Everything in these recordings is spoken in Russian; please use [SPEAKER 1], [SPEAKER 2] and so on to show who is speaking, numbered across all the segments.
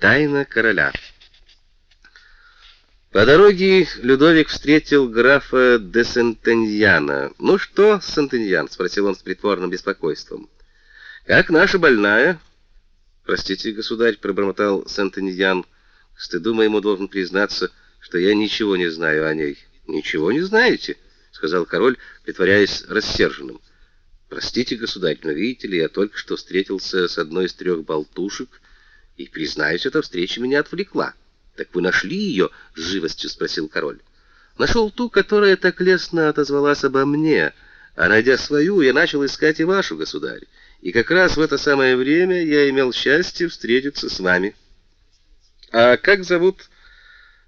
[SPEAKER 1] Тайна короля. По дороге Людовик встретил графа де Сентеньяна. "Ну что, Сентеньян?" спросил он с притворным беспокойством. "Как наша больная?" "Простите, государь", пробормотал Сентеньян. К стыду моему должен признаться, что я ничего не знаю о ней. "Ничего не знаете?" сказал король, притворяясь рассерженным. "Простите, государь, но видите ли, я только что встретился с одной из трех болтушек, и признаюсь, эта встреча меня отвлекла. Так вы нашли ее?» — с живостью спросил король. Нашел ту, которая так лестно отозвалась обо мне, а найдя свою, я начал искать и вашу, государь. И как раз в это самое время я имел счастье встретиться с вами. А как зовут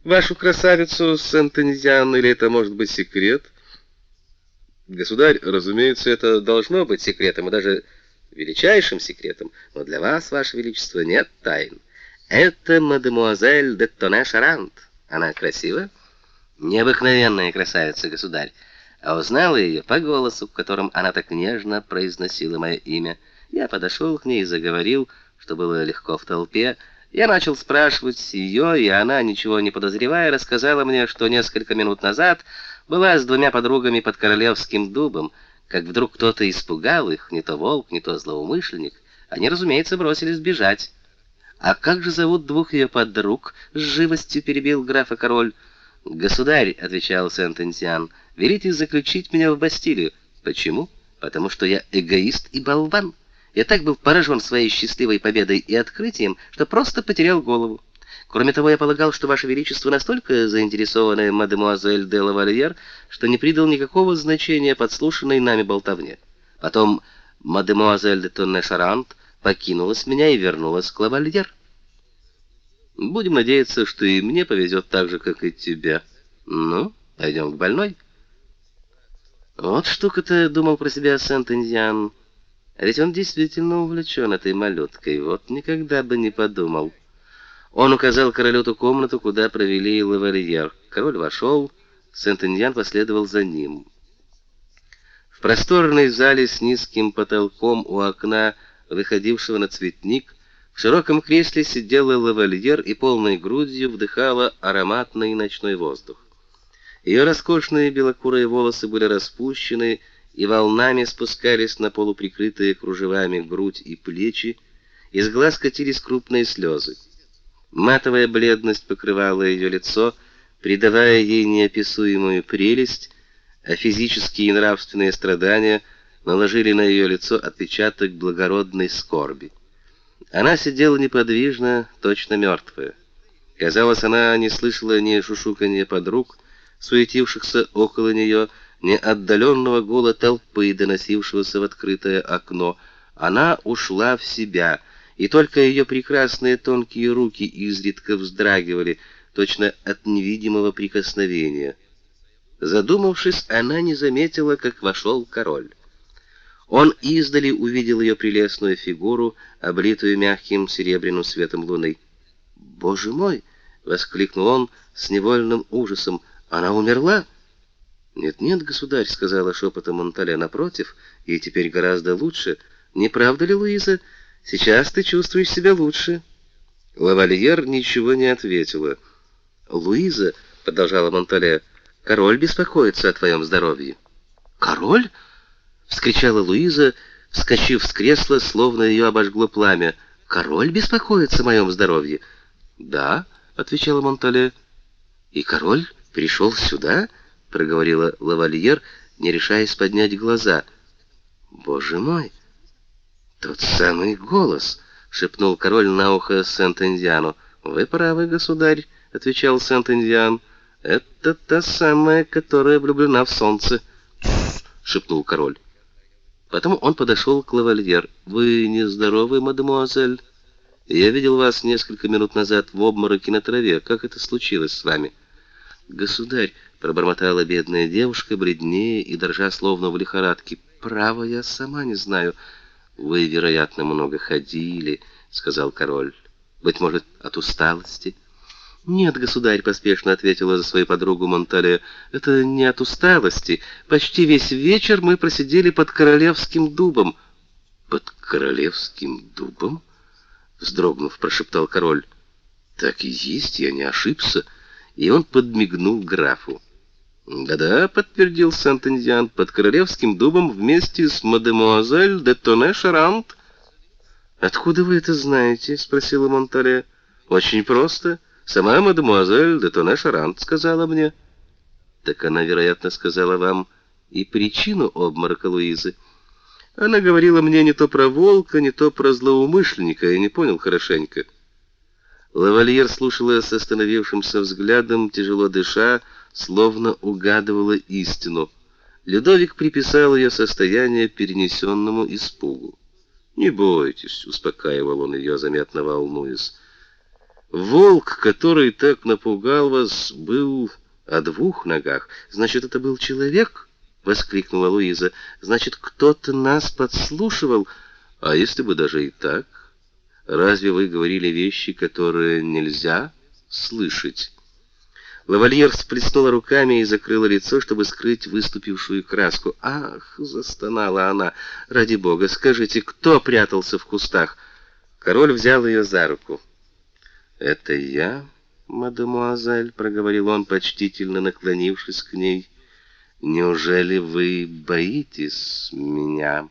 [SPEAKER 1] вашу красавицу Сентензиан, или это может быть секрет? Государь, разумеется, это должно быть секретом, и даже величайшим секретом, но для вас, ваше величество, нет тайн. Это мадемуазель де Тоне Шарант. Она красива? Необыкновенная красавица, государь. А узнала ее по голосу, в котором она так нежно произносила мое имя. Я подошел к ней и заговорил, что было легко в толпе. Я начал спрашивать ее, и она, ничего не подозревая, рассказала мне, что несколько минут назад была с двумя подругами под королевским дубом, как вдруг кто-то испугал их, не то волк, не то злоумышленник. Они, разумеется, бросились бежать. А как же зовут двух ее подруг? с живостью перебил графа король. Государь, отвечал Сент-Энсиан, велите заключить меня в Бастилию. Почему? Потому что я эгоист и болван. Я так был поражен своей счастливой победой и открытием, что просто потерял голову. Кроме того, я полагал, что ваше величество настолько заинтересованы мадемуазель де лавальер, что не придал никакого значения подслушанной нами болтовне. Потом мадемуазель де Тонне-Шарант покинулась меня и вернулась к лавальер. Будем надеяться, что и мне повезет так же, как и тебе. Ну, пойдем к больной. Вот штука-то, думал про себя Сент-Индиан. А ведь он действительно увлечен этой малюткой. Вот никогда бы не подумал. Он указал королю ту комнату, куда провели лавальер. Король вошел, Сент-Эньян последовал за ним. В просторной зале с низким потолком у окна, выходившего на цветник, в широком кресле сидела лавальер и полной грудью вдыхала ароматный ночной воздух. Ее роскошные белокурые волосы были распущены и волнами спускались на полуприкрытые кружевами грудь и плечи, из глаз катились крупные слезы. Матовая бледность покрывала ее лицо, придавая ей неописуемую прелесть, а физические и нравственные страдания наложили на ее лицо отпечаток благородной скорби. Она сидела неподвижно, точно мертвая. Казалось, она не слышала ни шушуканья подруг, суетившихся около нее, ни отдаленного гула толпы, доносившегося в открытое окно. Она ушла в себя — и только ее прекрасные тонкие руки изредка вздрагивали, точно от невидимого прикосновения. Задумавшись, она не заметила, как вошел король. Он издали увидел ее прелестную фигуру, облитую мягким серебряным светом луны. "Боже мой!" воскликнул он с невольным ужасом. "Она умерла?" "Нет, нет, государь", сказала шепотом Монтале напротив, "ей теперь гораздо лучше. Не правда ли, Луиза?" Сейчас ты чувствуешь себя лучше. Лавальер ничего не ответила. Луиза, продолжала Монтале, король беспокоится о твоем здоровье. Король? вскричала Луиза, вскочив с кресла, словно ее обожгло пламя. Король беспокоится о моем здоровье. Да, отвечала Монтале. И король пришел сюда, проговорила Лавальер, не решаясь поднять глаза. Боже мой, тот самый голос, шепнул король на ухо Сент-Индиану. Вы правы, государь, отвечал Сент-Индиан. Это та самая, которая влюблена в солнце, шепнул король. Потом он подошел к лавальер. Вы не здоровы, мадемуазель? Я видел вас несколько минут назад в обмороке на траве. Как это случилось с вами? Государь, пробормотала бедная девушка, бледнее и дрожа словно в лихорадке. Право, я сама не знаю. Вы, вероятно, много ходили, сказал король. Быть может, от усталости? Нет, государь, поспешно ответила за свою подругу Монтале. Это не от усталости. Почти весь вечер мы просидели под королевским дубом. Под королевским дубом? вздрогнув, прошептал король. Так и есть, я не ошибся, и он подмигнул графу. Да-да, подтвердил Сент-Индиан, под королевским дубом вместе с мадемуазель де Тоне Шарант. Откуда вы это знаете? спросила Монтале. Очень просто. Сама мадемуазель де Тоне Шарант сказала мне. Так она, вероятно, сказала вам и причину обморока Луизы. Она говорила мне не то про волка, не то про злоумышленника, я не понял хорошенько. Лавальер слушала с остановившимся взглядом, тяжело дыша, словно угадывала истину. Людовик приписал ее состояние перенесенному испугу. "Не бойтесь", успокаивал он ее, заметно волнуясь. Волк, который так напугал вас, был о двух ногах. Значит, это был человек? воскликнула Луиза. Значит, кто-то нас подслушивал. А если бы даже и так? Разве вы говорили вещи, которые нельзя слышать? Лавальер всплеснула руками и закрыла лицо, чтобы скрыть выступившую краску. "Ах", застонала она. "Ради бога, скажите, кто прятался в кустах?" Король взял ее за руку. "Это я, мадемуазель", проговорил он, почтительно наклонившись к ней. "Неужели вы боитесь меня?"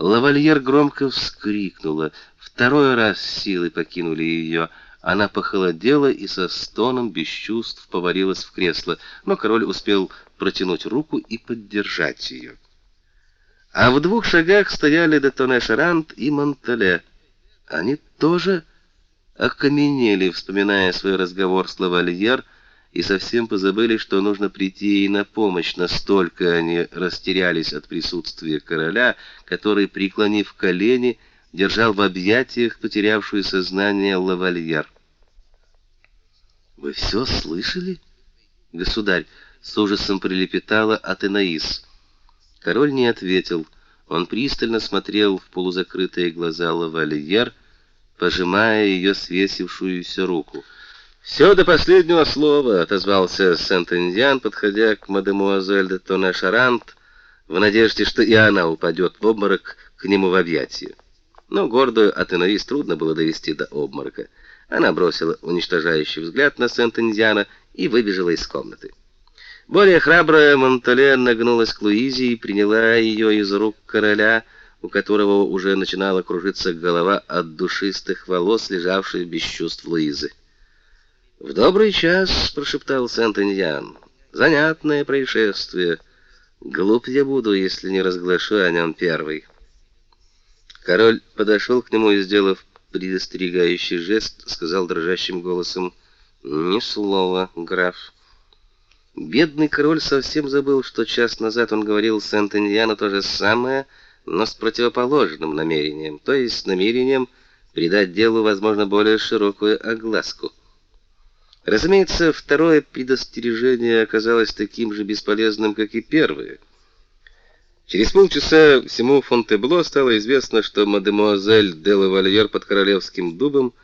[SPEAKER 1] Лавальер громко вскрикнула. Второй раз силы покинули ее. Она похолодела и со стоном без чувств повалилась в кресло, но король успел протянуть руку и поддержать ее. А в двух шагах стояли Детоне Шарант и Монтале. Они тоже окаменели, вспоминая свой разговор с Лавальер, и совсем позабыли, что нужно прийти ей на помощь. Настолько они растерялись от присутствия короля, который, преклонив колени, держал в объятиях потерявшую сознание лавальер. Вы все слышали? Государь с ужасом прилепетала Атенаис. Король не ответил. Он пристально смотрел в полузакрытые глаза лавальер, пожимая ее свесившуюся руку. «Все до последнего слова, отозвался Сент-Индиан, подходя к мадемуазель де Тоне Шарант, в надежде, что и она упадет в обморок к нему в объятия. Но гордую Атенаис трудно было довести до обморока. Она бросила уничтожающий взгляд на Сент-Индиана и выбежала из комнаты. Более храбрая Монтале нагнулась к Луизе и приняла ее из рук короля, у которого уже начинала кружиться голова от душистых волос, лежавших без чувств Луизы. "В добрый час", прошептал Сент-Индиан. "Занятное происшествие. Глуп я буду, если не разглашу о нем первый". Король подошел к нему и, сделав предостерегающий жест, сказал дрожащим голосом: "Ни слова, граф". Бедный король совсем забыл, что час назад он говорил Сент-Индиану то же самое, но с противоположным намерением, то есть с намерением придать делу, возможно, более широкую огласку. Разумеется, второе предостережение оказалось таким же бесполезным, как и первое. Через полчаса всему Фонтебло стало известно, что мадемуазель де Лавальер под королевским дубом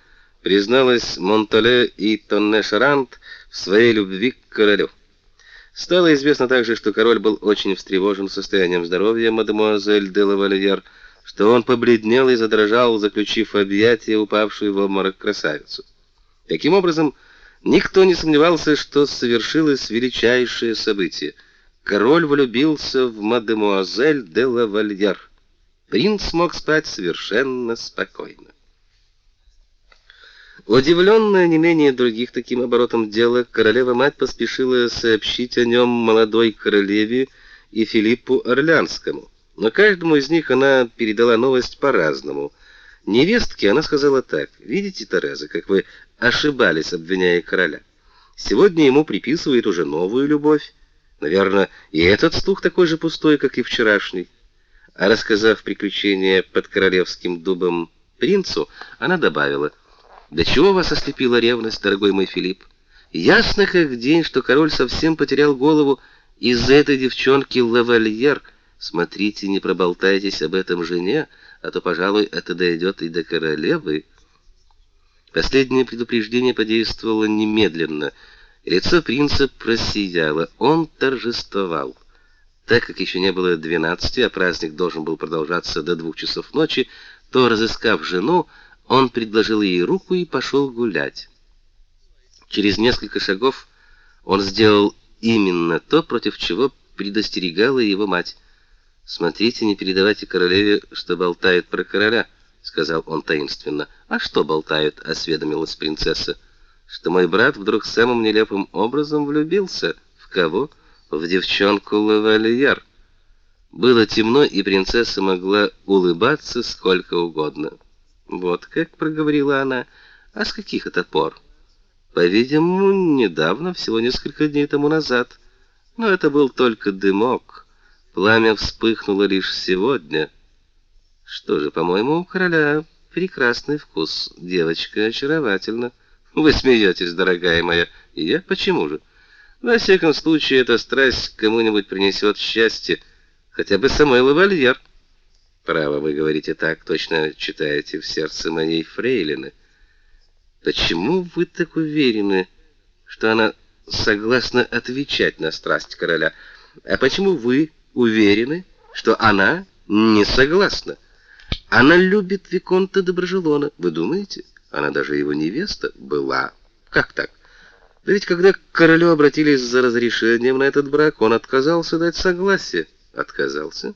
[SPEAKER 1] призналась Монтале и Тонне Шарант в своей любви к королю. Стало известно также, что король был очень встревожен состоянием здоровья мадемуазель де Лавальер, что он побледнел и задрожал, заключив объятия упавшую в обморок красавицу. Таким образом, никто не сомневался, что совершилось величайшее событие — король влюбился в мадемуазель де Лавальер. Принц мог спать совершенно спокойно. Удивленная не менее других таким оборотом дела, королева-мать поспешила сообщить о нем молодой королеве и Филиппу Орлеанскому. Но каждому из них она передала новость по-разному. Невестке она сказала так: "Видите, Тереза, как вы ошибались, обвиняя короля. Сегодня ему приписывают уже новую любовь, Наверное, и этот слух такой же пустой, как и вчерашний. А рассказав приключения под королевским дубом принцу, она добавила: "Да чего вас ослепила ревность, дорогой мой Филипп? Ясно как день, что король совсем потерял голову из-за этой девчонки Лавальер. Смотрите, не проболтайтесь об этом жене, а то, пожалуй, это дойдет и до королевы". Последнее предупреждение подействовало немедленно. Лицо принца просияло. Он торжествовал. Так как еще не было двенадцати, а праздник должен был продолжаться до двух часов ночи, то, разыскав жену, Он предложил ей руку и пошел гулять. Через несколько шагов он сделал именно то, против чего предостерегала его мать. Смотрите, не передавайте королеве, что болтает про короля, сказал он таинственно. А что болтают? осведомилась принцесса. Что мой брат вдруг самым нелепым образом влюбился в кого? В девчонку Лавальер. Было темно, и принцесса могла улыбаться сколько угодно. Вот как проговорила она. А с каких это пор? По-видимому, недавно, всего несколько дней тому назад. Но это был только дымок. Пламя вспыхнуло лишь сегодня. Что же, по-моему, у короля прекрасный вкус. Девочка очаровательна. Вы смеетесь, дорогая моя. И я почему же? Во всяком случае, эта страсть кому-нибудь принесет счастье, хотя бы самой лавальер. Право, вы говорите так, точно читаете в сердце моей фрейлины. Почему вы так уверены, что она согласна отвечать на страсть короля? А почему вы уверены, что она не согласна? Она любит виконта Доброжелона. Вы думаете? Она даже его невеста была. Как так? Да ведь когда к королю обратились за разрешением на этот брак, он отказался дать согласие. Отказался?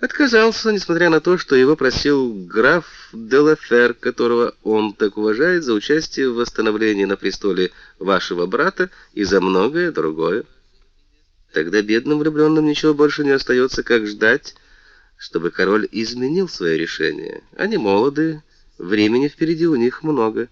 [SPEAKER 1] отказался, несмотря на то, что его просил граф Делафер, которого он так уважает за участие в восстановлении на престоле вашего брата и за многое другое. Тогда бедным влюбленным ничего больше не остается, как ждать, чтобы король изменил свое решение. Они молоды, времени впереди у них много.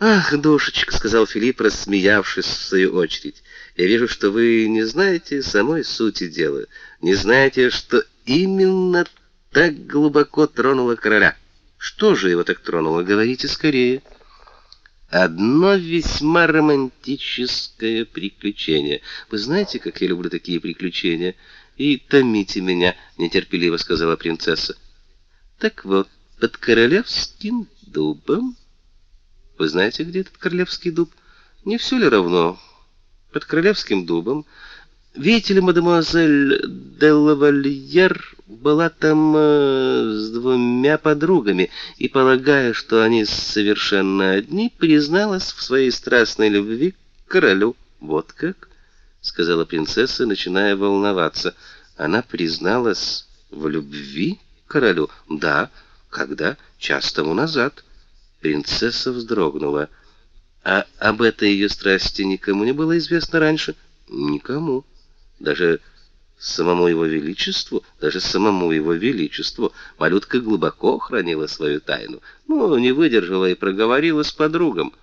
[SPEAKER 1] Ах, душечка, сказал Филипп, рассмеявшись в свою очередь. Я вижу, что вы не знаете самой сути дела, не знаете, что именно так глубоко тронуло короля. Что же его так тронуло? Говорите скорее. Одно весьма романтическое приключение. Вы знаете, как я люблю такие приключения? И томите меня, нетерпеливо сказала принцесса. Так вот, под королевским дубом. Вы знаете, где этот королевский дуб? Не все ли равно? Под королевским дубом Видите ли, мадемуазель де Лавальер была там э, с двумя подругами и, полагая, что они совершенно одни, призналась в своей страстной любви к королю. Вот как, сказала принцесса, начиная волноваться. Она призналась в любви к королю? Да, когда? Час тому назад. Принцесса вздрогнула. А об этой ее страсти никому не было известно раньше? Никому даже самому его величеству, даже самому его величеству малютка глубоко хранила свою тайну. Ну, не выдержала и проговорила с подругом.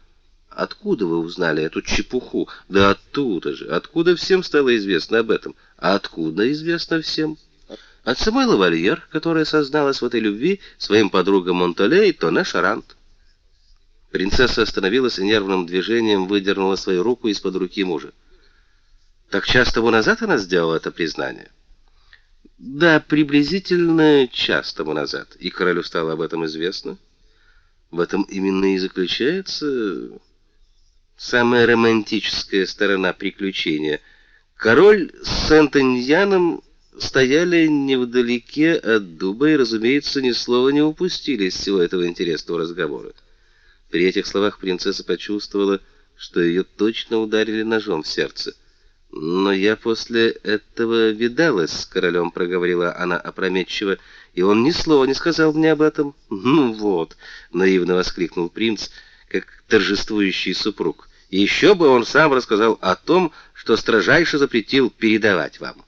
[SPEAKER 1] Откуда вы узнали эту чепуху? Да оттуда же. Откуда всем стало известно об этом? А откуда известно всем? От самой лавальер, которая созналась в этой любви своим подругам Монтале и Тоне Шарант. Принцесса остановилась и нервным движением выдернула свою руку из-под руки мужа. Так час тому назад она сделала это признание. Да, приблизительно час тому назад, и королю стало об этом известно. В этом именно и заключается самая романтическая сторона приключения. Король с Сент-Эньяном стояли невдалеке от дуба и, разумеется, ни слова не упустили из всего этого интересного разговора. При этих словах принцесса почувствовала, что ее точно ударили ножом в сердце. Но я после этого видалась с королем, проговорила она опрометчиво, и он ни слова не сказал мне об этом. Ну вот, наивно воскликнул принц, как торжествующий супруг. Еще бы он сам рассказал о том, что строжайше запретил передавать вам.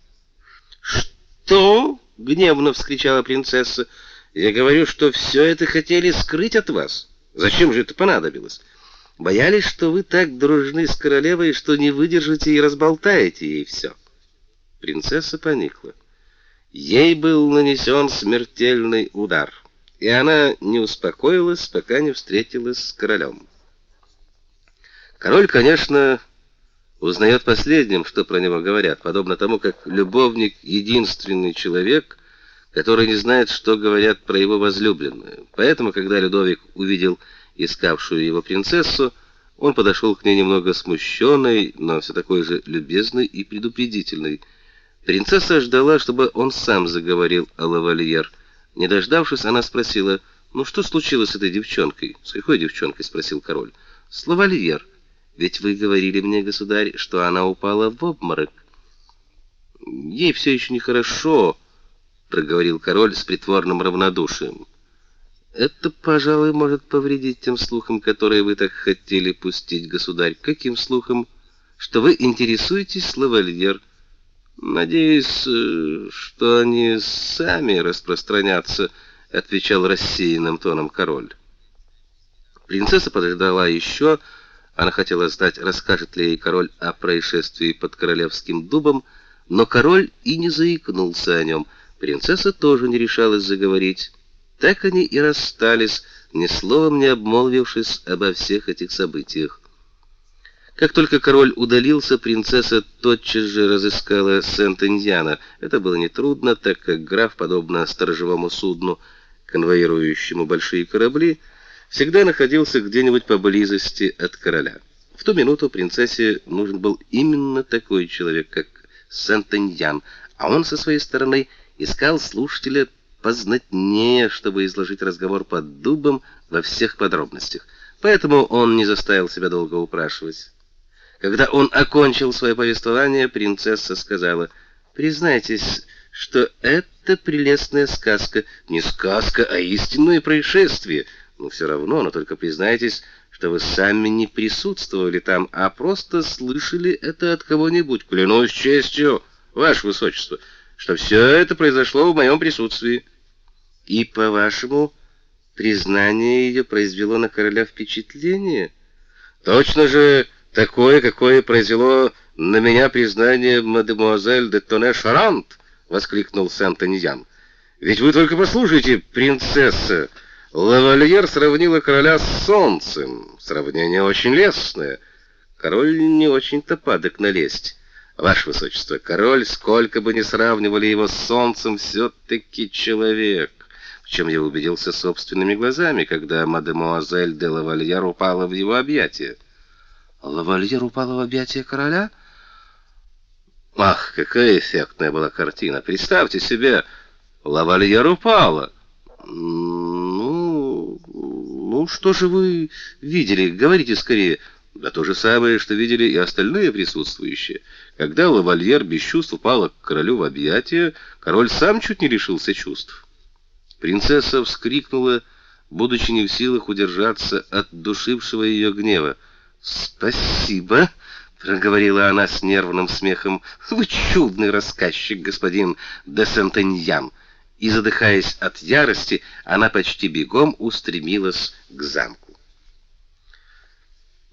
[SPEAKER 1] Что? гневно вскричала принцесса. Я говорю, что все это хотели скрыть от вас. Зачем же это понадобилось? Боялись, что вы так дружны с королевой, что не выдержите и разболтаете ей все. Принцесса поникла. Ей был нанесен смертельный удар, и она не успокоилась, пока не встретилась с королем. Король, конечно, узнает последним, что про него говорят, подобно тому, как любовник единственный человек, который не знает, что говорят про его возлюбленную. Поэтому, когда Людовик увидел искавшую его принцессу, он подошел к ней немного смущенный, но все такой же любезный и предупредительный. Принцесса ждала, чтобы он сам заговорил о лавальер. Не дождавшись, она спросила: Ну что случилось с этой девчонкой? С какой девчонкой, спросил король. С лавальер. Ведь вы говорили мне, государь, что она упала в обморок. Ей все еще нехорошо, проговорил король с притворным равнодушием. Это, пожалуй, может повредить тем слухам, которые вы так хотели пустить, государь. Каким слухам? Что вы интересуетесь лавальер? Надеюсь, э, что они сами распространятся, отвечал рассеянным тоном король. Принцесса подождала еще, она хотела знать, расскажет ли ей король о происшествии под королевским дубом, но король и не заикнулся о нем. Принцесса тоже не решалась заговорить. Так они и расстались, ни словом не обмолвившись обо всех этих событиях. Как только король удалился, принцесса тотчас же разыскала Сент-Индиана. Это было нетрудно, так как граф, подобно сторожевому судну, конвоирующему большие корабли, всегда находился где-нибудь поблизости от короля. В ту минуту принцессе нужен был именно такой человек, как Сент-Индиан, а он со своей стороны искал слушателя познатнее, чтобы изложить разговор под дубом во всех подробностях. Поэтому он не заставил себя долго упрашивать. Когда он окончил свое повествование, принцесса сказала: "Признайтесь, что это прелестная сказка, не сказка, а истинное происшествие. Но все равно, но только признайтесь, что вы сами не присутствовали там, а просто слышали это от кого-нибудь. Клянусь честью, ваше высочество, что все это произошло в моем присутствии. И по-вашему, признание ее произвело на короля впечатление? Точно же такое, какое произвело на меня признание мадемуазель де Тоне Шарант, воскликнул Сент-Аньян. Ведь вы только послушайте, принцесса, Лавальер сравнила короля с солнцем. Сравнение очень лестное. Король не очень-то падок на лесть. Ваше высочество, король, сколько бы ни сравнивали его с солнцем, все таки человек, в чем я убедился собственными глазами, когда мадемуазель де Лавальер упала в его объятия. Лавальер упал в объятия короля? Ах, какая эффектная была картина. Представьте себе, лавальер упала. Ну, что же вы видели? Говорите скорее. Да то же самое, что видели и остальные присутствующие. Когда лавальер без чувств упала к королю в объятия, король сам чуть не лишился чувств. Принцесса вскрикнула, будучи не в силах удержаться от душившего ее гнева. Спасибо, проговорила она с нервным смехом. Вы чудный рассказчик, господин де Сентеньян. И задыхаясь от ярости, она почти бегом устремилась к замку.